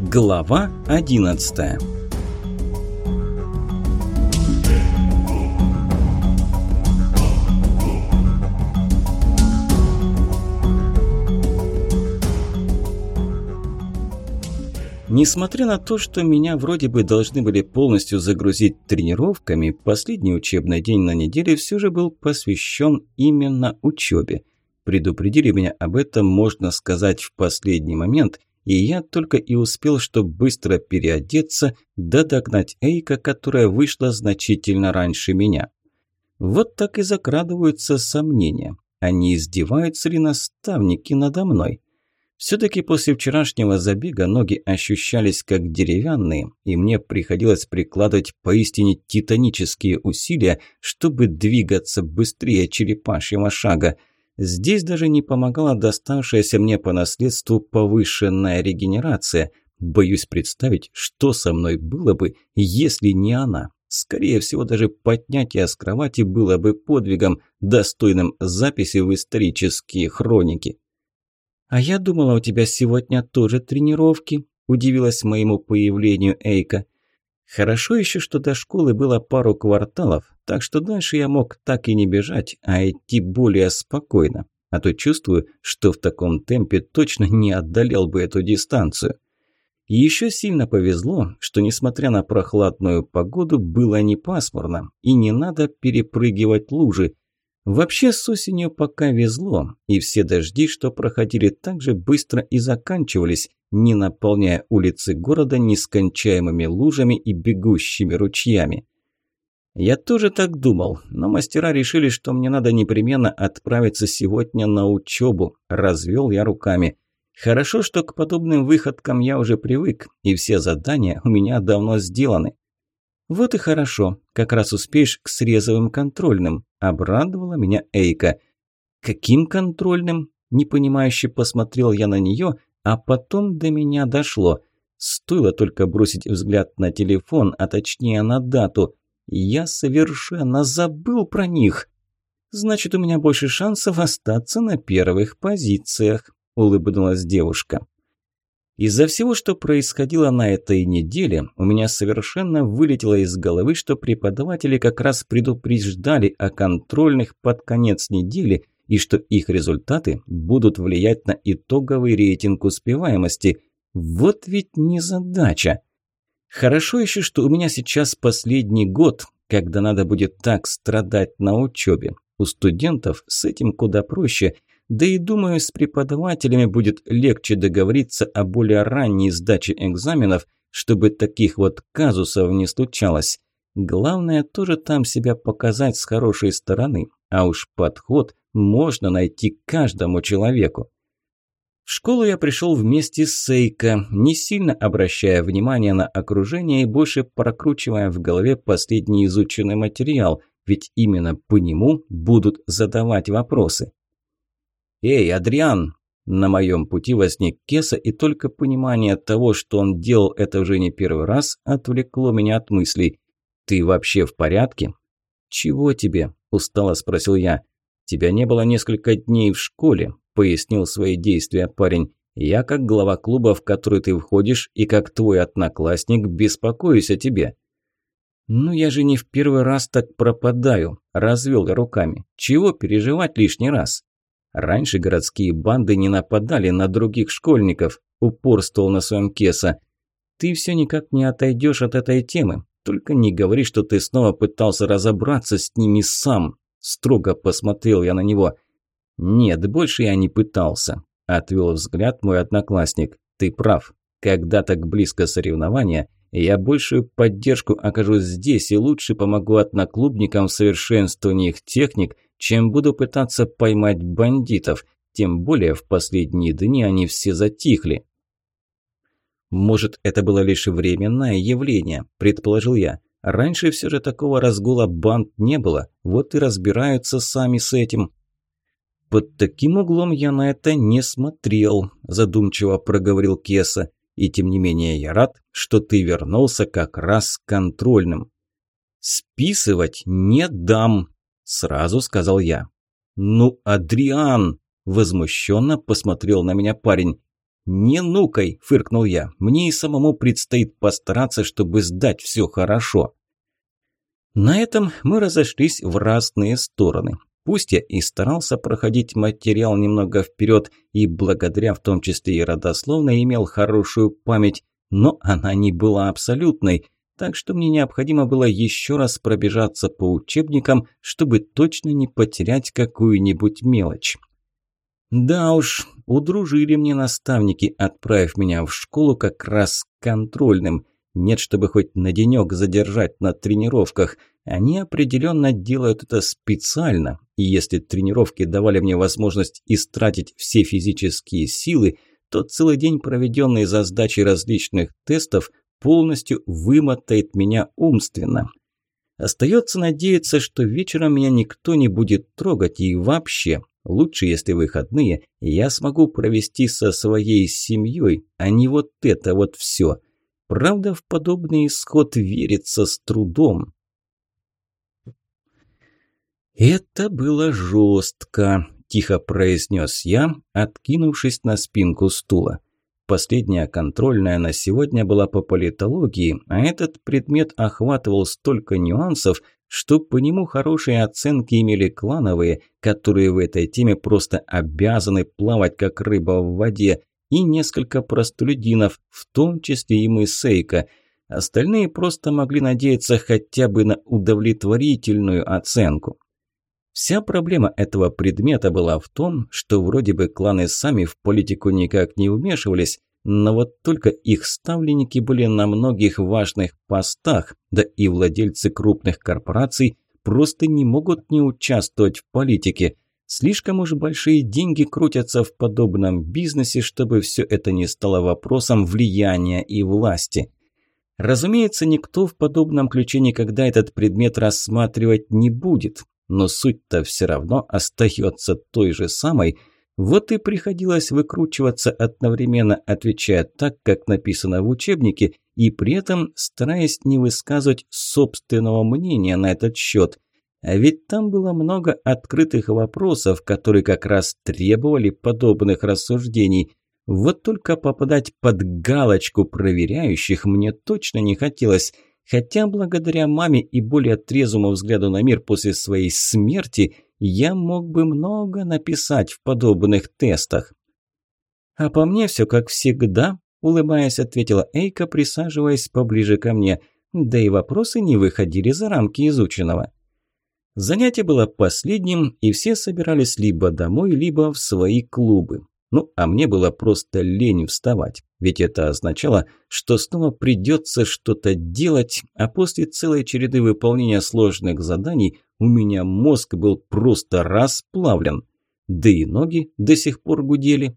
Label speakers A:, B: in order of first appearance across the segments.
A: Глава 11 Несмотря на то, что меня вроде бы должны были полностью загрузить тренировками, последний учебный день на неделе все же был посвящен именно учебе. Предупредили меня об этом, можно сказать, в последний момент, и я только и успел, чтобы быстро переодеться, да догнать Эйка, которая вышла значительно раньше меня. Вот так и закрадываются сомнения. Они издеваются ли наставники надо мной? Все-таки после вчерашнего забега ноги ощущались как деревянные, и мне приходилось прикладывать поистине титанические усилия, чтобы двигаться быстрее черепашьего шага – Здесь даже не помогала доставшаяся мне по наследству повышенная регенерация. Боюсь представить, что со мной было бы, если не она. Скорее всего, даже поднятие с кровати было бы подвигом, достойным записи в исторические хроники. «А я думала, у тебя сегодня тоже тренировки», – удивилась моему появлению Эйка. Хорошо еще, что до школы было пару кварталов, так что дальше я мог так и не бежать, а идти более спокойно. А то чувствую, что в таком темпе точно не отдалел бы эту дистанцию. еще сильно повезло, что несмотря на прохладную погоду, было не пасмурно, и не надо перепрыгивать лужи. Вообще с осенью пока везло, и все дожди, что проходили так же быстро и заканчивались, не наполняя улицы города нескончаемыми лужами и бегущими ручьями. Я тоже так думал, но мастера решили, что мне надо непременно отправиться сегодня на учебу. Развел я руками. Хорошо, что к подобным выходкам я уже привык, и все задания у меня давно сделаны. Вот и хорошо, как раз успеешь к срезовым контрольным. Обрадовала меня Эйка. Каким контрольным? Непонимающе посмотрел я на нее, а потом до меня дошло. Стоило только бросить взгляд на телефон, а точнее на дату. Я совершенно забыл про них. Значит, у меня больше шансов остаться на первых позициях, улыбнулась девушка. Из-за всего, что происходило на этой неделе, у меня совершенно вылетело из головы, что преподаватели как раз предупреждали о контрольных под конец недели – и что их результаты будут влиять на итоговый рейтинг успеваемости. Вот ведь не задача. Хорошо еще, что у меня сейчас последний год, когда надо будет так страдать на учебе. У студентов с этим куда проще, да и думаю, с преподавателями будет легче договориться о более ранней сдаче экзаменов, чтобы таких вот казусов не случалось. Главное тоже там себя показать с хорошей стороны, а уж подход можно найти каждому человеку. В школу я пришел вместе с Сейко, не сильно обращая внимание на окружение и больше прокручивая в голове последний изученный материал, ведь именно по нему будут задавать вопросы. «Эй, Адриан!» На моем пути возник Кеса, и только понимание того, что он делал это уже не первый раз, отвлекло меня от мыслей. «Ты вообще в порядке?» «Чего тебе?» – устало спросил я. «Тебя не было несколько дней в школе», – пояснил свои действия парень. «Я, как глава клуба, в который ты входишь, и как твой одноклассник, беспокоюсь о тебе». «Ну, я же не в первый раз так пропадаю», – развел я руками. «Чего переживать лишний раз?» Раньше городские банды не нападали на других школьников, упорствовал на своем Кеса. Ты все никак не отойдешь от этой темы. Только не говори, что ты снова пытался разобраться с ними сам. Строго посмотрел я на него. «Нет, больше я не пытался», – отвел взгляд мой одноклассник. «Ты прав. Когда так близко соревнования, я большую поддержку окажу здесь и лучше помогу одноклубникам в совершенствовании их техник, чем буду пытаться поймать бандитов. Тем более в последние дни они все затихли». «Может, это было лишь временное явление», – предположил я. Раньше все же такого разгула банд не было, вот и разбираются сами с этим. «Под таким углом я на это не смотрел», – задумчиво проговорил Кеса. «И тем не менее я рад, что ты вернулся как раз контрольным». «Списывать не дам», – сразу сказал я. «Ну, Адриан!» – возмущенно посмотрел на меня парень. «Не нукай!» – фыркнул я. «Мне и самому предстоит постараться, чтобы сдать все хорошо». На этом мы разошлись в разные стороны. Пусть я и старался проходить материал немного вперед и благодаря в том числе и родословно имел хорошую память, но она не была абсолютной, так что мне необходимо было еще раз пробежаться по учебникам, чтобы точно не потерять какую-нибудь мелочь. Да уж, удружили мне наставники, отправив меня в школу как раз контрольным. Нет, чтобы хоть на денек задержать на тренировках. Они определенно делают это специально. И если тренировки давали мне возможность истратить все физические силы, то целый день, проведенный за сдачей различных тестов, полностью вымотает меня умственно. Остается надеяться, что вечером меня никто не будет трогать и вообще Лучше, если выходные, я смогу провести со своей семьей, а не вот это вот все. Правда, в подобный исход верится с трудом. «Это было жестко», – тихо произнес я, откинувшись на спинку стула. Последняя контрольная на сегодня была по политологии, а этот предмет охватывал столько нюансов, что по нему хорошие оценки имели клановые, которые в этой теме просто обязаны плавать как рыба в воде, и несколько простолюдинов, в том числе и мы Сейка. Остальные просто могли надеяться хотя бы на удовлетворительную оценку. Вся проблема этого предмета была в том, что вроде бы кланы сами в политику никак не вмешивались, но вот только их ставленники были на многих важных постах, да и владельцы крупных корпораций просто не могут не участвовать в политике. Слишком уж большие деньги крутятся в подобном бизнесе, чтобы все это не стало вопросом влияния и власти. Разумеется, никто в подобном ключе никогда этот предмет рассматривать не будет, но суть-то все равно остается той же самой – вот и приходилось выкручиваться одновременно, отвечая так, как написано в учебнике, и при этом стараясь не высказывать собственного мнения на этот счет. А ведь там было много открытых вопросов, которые как раз требовали подобных рассуждений. Вот только попадать под галочку проверяющих мне точно не хотелось – Хотя благодаря маме и более трезвому взгляду на мир после своей смерти я мог бы много написать в подобных тестах. «А по мне все как всегда», – улыбаясь, ответила Эйка, присаживаясь поближе ко мне. Да и вопросы не выходили за рамки изученного. Занятие было последним, и все собирались либо домой, либо в свои клубы. Ну, а мне было просто лень вставать, ведь это означало, что снова придется что-то делать, а после целой череды выполнения сложных заданий у меня мозг был просто расплавлен. Да и ноги до сих пор гудели.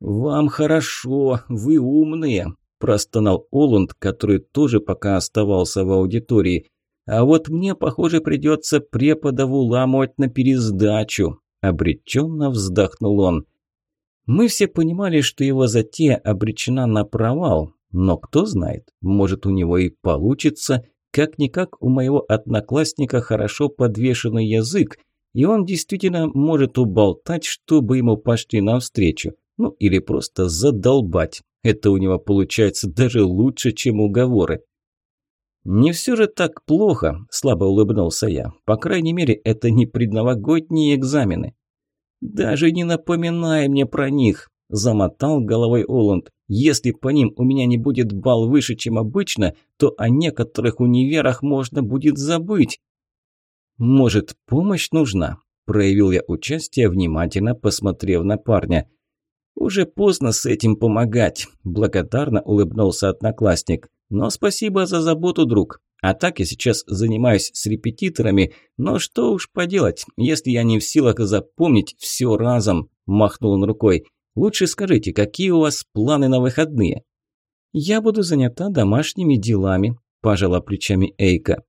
A: «Вам хорошо, вы умные», – простонал Оланд, который тоже пока оставался в аудитории. «А вот мне, похоже, придется преподову ламывать на пересдачу», – обреченно вздохнул он. Мы все понимали, что его затея обречена на провал, но кто знает, может у него и получится. Как-никак у моего одноклассника хорошо подвешенный язык, и он действительно может уболтать, чтобы ему пошли навстречу. Ну или просто задолбать. Это у него получается даже лучше, чем уговоры. «Не все же так плохо», – слабо улыбнулся я. «По крайней мере, это не предновогодние экзамены». «Даже не напоминай мне про них», – замотал головой Оланд. «Если по ним у меня не будет балл выше, чем обычно, то о некоторых универах можно будет забыть». «Может, помощь нужна?» – проявил я участие, внимательно посмотрев на парня. «Уже поздно с этим помогать», – благодарно улыбнулся одноклассник. «Но спасибо за заботу, друг. А так я сейчас занимаюсь с репетиторами, но что уж поделать, если я не в силах запомнить все разом», – махнул он рукой. «Лучше скажите, какие у вас планы на выходные?» «Я буду занята домашними делами», – пожала плечами Эйка.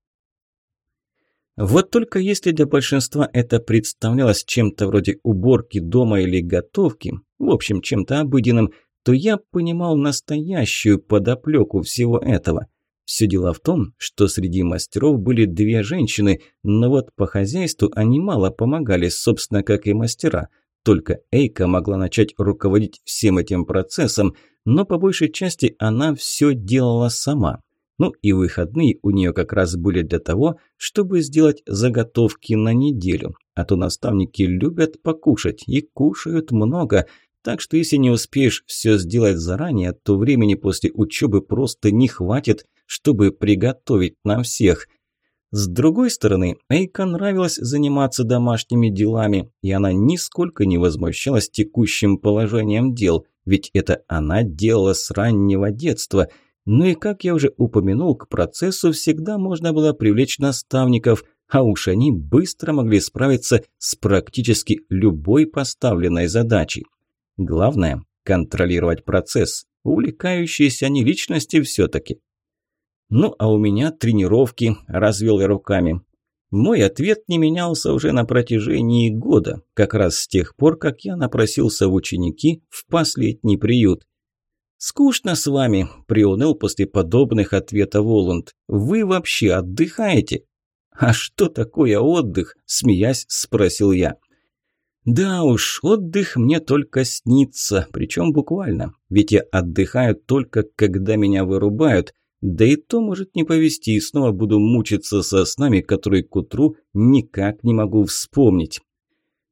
A: Вот только если для большинства это представлялось чем-то вроде уборки дома или готовки, в общем, чем-то обыденным, то я понимал настоящую подоплеку всего этого – все дело в том, что среди мастеров были две женщины, но вот по хозяйству они мало помогали, собственно, как и мастера. Только Эйка могла начать руководить всем этим процессом, но по большей части она все делала сама. Ну и выходные у нее как раз были для того, чтобы сделать заготовки на неделю. А то наставники любят покушать и кушают много. Так что если не успеешь все сделать заранее, то времени после учебы просто не хватит, чтобы приготовить на всех. С другой стороны, Эйка нравилось заниматься домашними делами, и она нисколько не возмущалась текущим положением дел, ведь это она делала с раннего детства – ну и, как я уже упомянул, к процессу всегда можно было привлечь наставников, а уж они быстро могли справиться с практически любой поставленной задачей. Главное – контролировать процесс. Увлекающиеся они личности все-таки. «Ну, а у меня тренировки», – развел я руками. Мой ответ не менялся уже на протяжении года, как раз с тех пор, как я напросился в ученики в последний приют. «Скучно с вами», – приуныл после подобных ответов Воланд. «Вы вообще отдыхаете?» «А что такое отдых?» – смеясь, спросил я. «Да уж, отдых мне только снится, причем буквально. Ведь я отдыхаю только, когда меня вырубают. Да и то может не повезти, и снова буду мучиться со снами, которые к утру никак не могу вспомнить.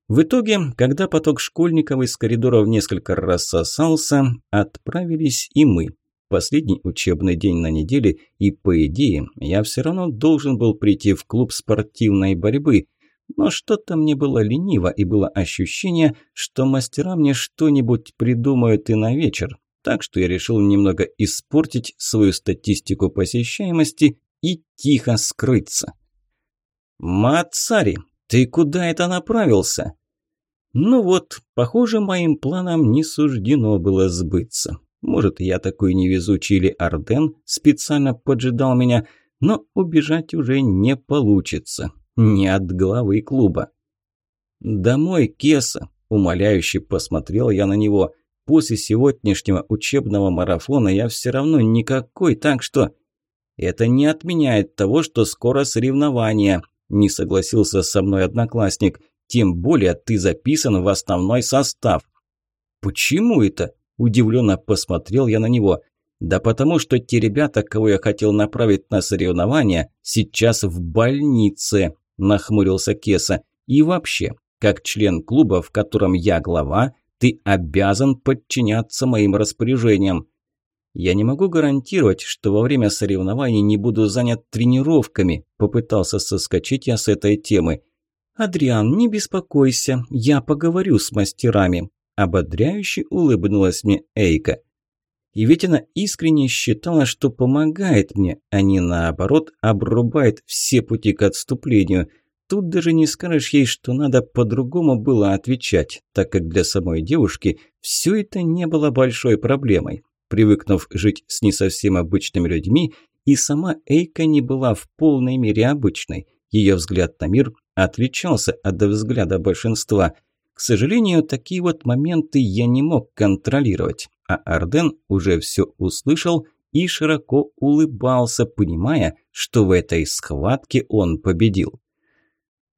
A: В итоге, когда поток школьников из коридоров несколько рассосался, отправились и мы. Последний учебный день на неделе, и, по идее, я все равно должен был прийти в клуб спортивной борьбы. Но что-то мне было лениво, и было ощущение, что мастера мне что-нибудь придумают и на вечер. Так что я решил немного испортить свою статистику посещаемости и тихо скрыться. «Мацари!» «Ты куда это направился?» Ну вот, похоже, моим планам не суждено было сбыться. Может, я такой невезучий или Арден специально поджидал меня, но убежать уже не получится. Не от главы клуба. «Домой, Кеса!» – умоляюще посмотрел я на него. «После сегодняшнего учебного марафона я все равно никакой, так что...» «Это не отменяет того, что скоро соревнования», не согласился со мной одноклассник. Тем более ты записан в основной состав. Почему это? Удивленно посмотрел я на него. Да потому что те ребята, кого я хотел направить на соревнования, сейчас в больнице, нахмурился Кеса. И вообще, как член клуба, в котором я глава, ты обязан подчиняться моим распоряжениям. «Я не могу гарантировать, что во время соревнований не буду занят тренировками», – попытался соскочить я с этой темы. «Адриан, не беспокойся, я поговорю с мастерами», – ободряюще улыбнулась мне Эйка. И ведь она искренне считала, что помогает мне, а не наоборот обрубает все пути к отступлению. Тут даже не скажешь ей, что надо по-другому было отвечать, так как для самой девушки все это не было большой проблемой привыкнув жить с не совсем обычными людьми, и сама Эйка не была в полной мере обычной. Ее взгляд на мир отличался от взгляда большинства. К сожалению, такие вот моменты я не мог контролировать, а Арден уже все услышал и широко улыбался, понимая, что в этой схватке он победил.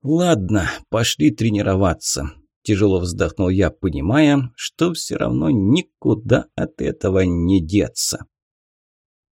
A: «Ладно, пошли тренироваться. Тяжело вздохнул я, понимая, что все равно никуда от этого не деться.